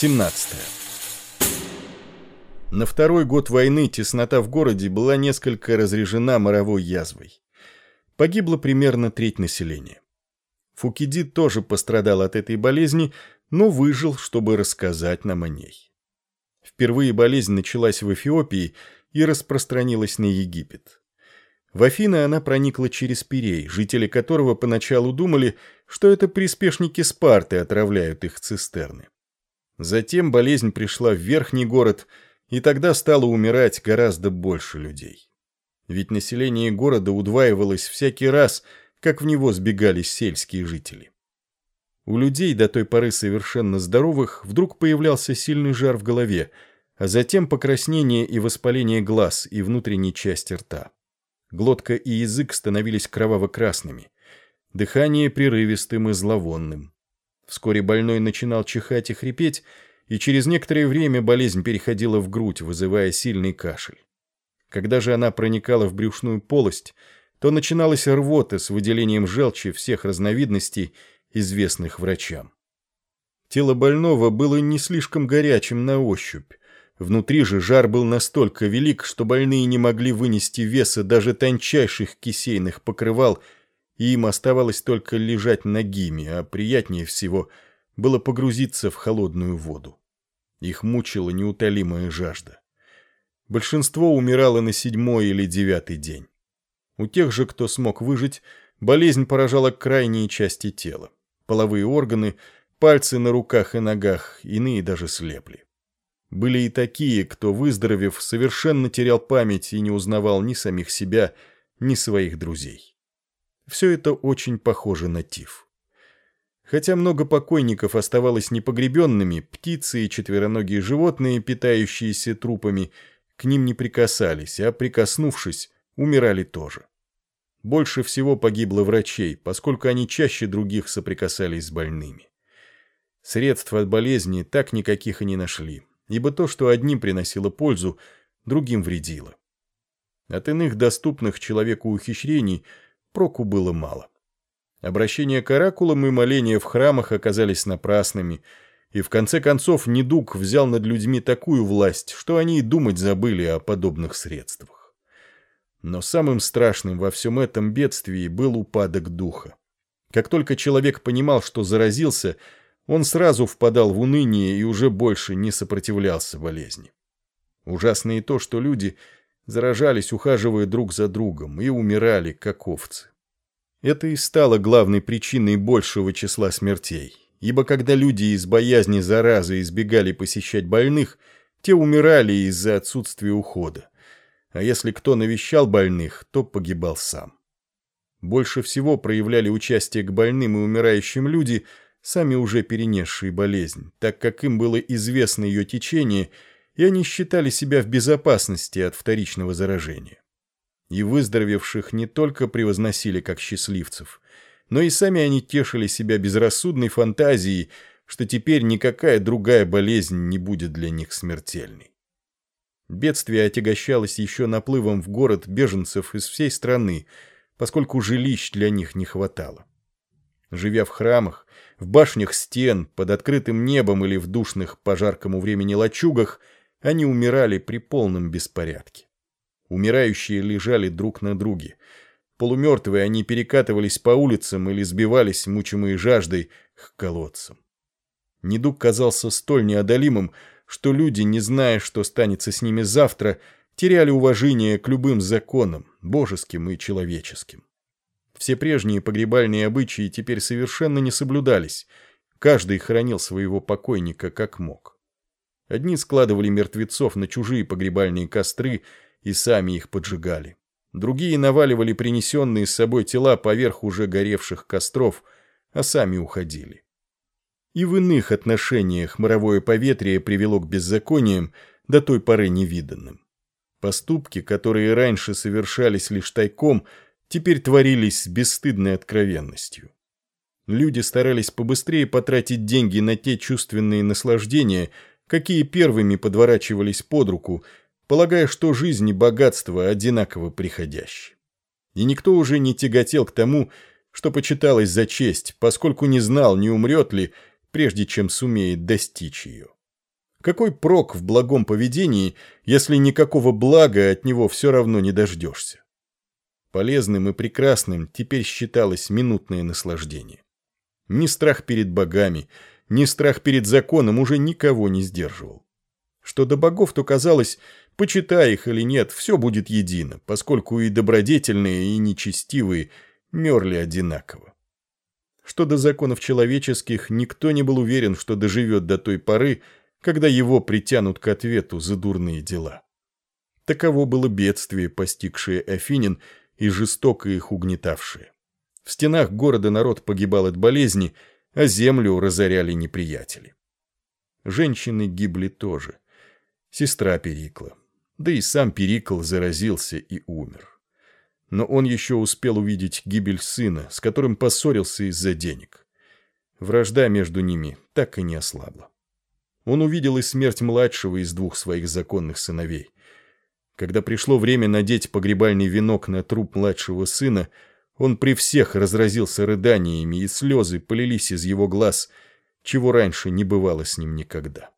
17. На второй год войны теснота в городе была несколько разрежена моровой язвой. Погибло примерно треть населения. Фукиди тоже пострадал от этой болезни, но выжил, чтобы рассказать нам о ней. Впервые болезнь началась в Эфиопии и распространилась на Египет. В Афины она проникла через Пирей, жители которого поначалу думали, что это приспешники Спарты отравляют их цистерны. Затем болезнь пришла в верхний город, и тогда стало умирать гораздо больше людей. Ведь население города удваивалось всякий раз, как в него сбегались сельские жители. У людей, до той поры совершенно здоровых, вдруг появлялся сильный жар в голове, а затем покраснение и воспаление глаз и внутренней части рта. Глотка и язык становились кроваво-красными. Дыхание прерывистым и зловонным. Вскоре больной начинал чихать и хрипеть, и через некоторое время болезнь переходила в грудь, вызывая сильный кашель. Когда же она проникала в брюшную полость, то начиналась рвота с выделением желчи всех разновидностей, известных врачам. Тело больного было не слишком горячим на ощупь, Внутри же жар был настолько велик, что больные не могли вынести веса даже тончайших кисейных покрывал, им оставалось только лежать нагими, а приятнее всего было погрузиться в холодную воду. Их мучила неутолимая жажда. Большинство умирало на седьмой или девятый день. У тех же, кто смог выжить, болезнь поражала крайние части тела. Половые органы, пальцы на руках и ногах, иные даже слепли. Были и такие, кто, выздоровев, совершенно терял память и не узнавал ни самих себя, ни своих друзей. Все это очень похоже на тиф. Хотя много покойников оставалось непогребенными, птицы и четвероногие животные, питающиеся трупами, к ним не прикасались, а прикоснувшись, умирали тоже. Больше всего погибло врачей, поскольку они чаще других соприкасались с больными. Средств от болезни так никаких и не нашли ибо то, что одним приносило пользу, другим вредило. От иных доступных человеку ухищрений проку было мало. Обращения к оракулам и моления в храмах оказались напрасными, и в конце концов недуг взял над людьми такую власть, что они и думать забыли о подобных средствах. Но самым страшным во всем этом бедствии был упадок духа. Как только человек понимал, что заразился – он сразу впадал в уныние и уже больше не сопротивлялся болезни. Ужасно и то, что люди заражались, ухаживая друг за другом, и умирали, как овцы. Это и стало главной причиной большего числа смертей, ибо когда люди из боязни заразы избегали посещать больных, те умирали из-за отсутствия ухода, а если кто навещал больных, то погибал сам. Больше всего проявляли участие к больным и умирающим люди – сами уже перенесшие болезнь, так как им было известно ее течение, и они считали себя в безопасности от вторичного заражения. И выздоровевших не только превозносили как счастливцев, но и сами они тешили себя безрассудной фантазией, что теперь никакая другая болезнь не будет для них смертельной. Бедствие отягощалось еще наплывом в город беженцев из всей страны, поскольку жилищ для них не хватало. Живя в храмах, в башнях стен, под открытым небом или в душных по жаркому времени лачугах, они умирали при полном беспорядке. Умирающие лежали друг на друге. Полумертвые они перекатывались по улицам или сбивались, мучимые жаждой, к колодцам. Недуг казался столь неодолимым, что люди, не зная, что станется с ними завтра, теряли уважение к любым законам, божеским и человеческим. Все прежние погребальные обычаи теперь совершенно не соблюдались. Каждый хоронил своего покойника как мог. Одни складывали мертвецов на чужие погребальные костры и сами их поджигали. Другие наваливали принесенные с собой тела поверх уже горевших костров, а сами уходили. И в иных отношениях моровое поветрие привело к беззакониям, до той поры невиданным. Поступки, которые раньше совершались лишь тайком – теперь творились с бесстыдной откровенностью. Люди старались побыстрее потратить деньги на те чувственные наслаждения, какие первыми подворачивались под руку, полагая, что жизнь и богатство одинаково приходящие. И никто уже не тяготел к тому, что почиталось за честь, поскольку не знал, не умрет ли, прежде чем сумеет достичь ее. Какой прок в благом поведении, если никакого блага от него все равно не дождешься? Полезным и прекрасным теперь считалось минутное наслаждение. Ни страх перед богами, ни страх перед законом уже никого не сдерживал. Что до богов, то казалось, почитай их или нет, все будет едино, поскольку и добродетельные, и нечестивые мерли одинаково. Что до законов человеческих, никто не был уверен, что доживет до той поры, когда его притянут к ответу за дурные дела. Таково было бедствие, постигшее Афинин и жестоко их угнетавшее. В стенах города народ погибал от болезни, а землю разоряли неприятели. Женщины гибли тоже. Сестра Перикла. Да и сам Перикл заразился и умер. Но он еще успел увидеть гибель сына, с которым поссорился из-за денег. Вражда между ними так и не ослабла. Он увидел и смерть младшего из двух своих законных сыновей. Когда пришло время надеть погребальный венок на труп младшего сына, он при всех разразился рыданиями, и слезы полились из его глаз, чего раньше не бывало с ним никогда.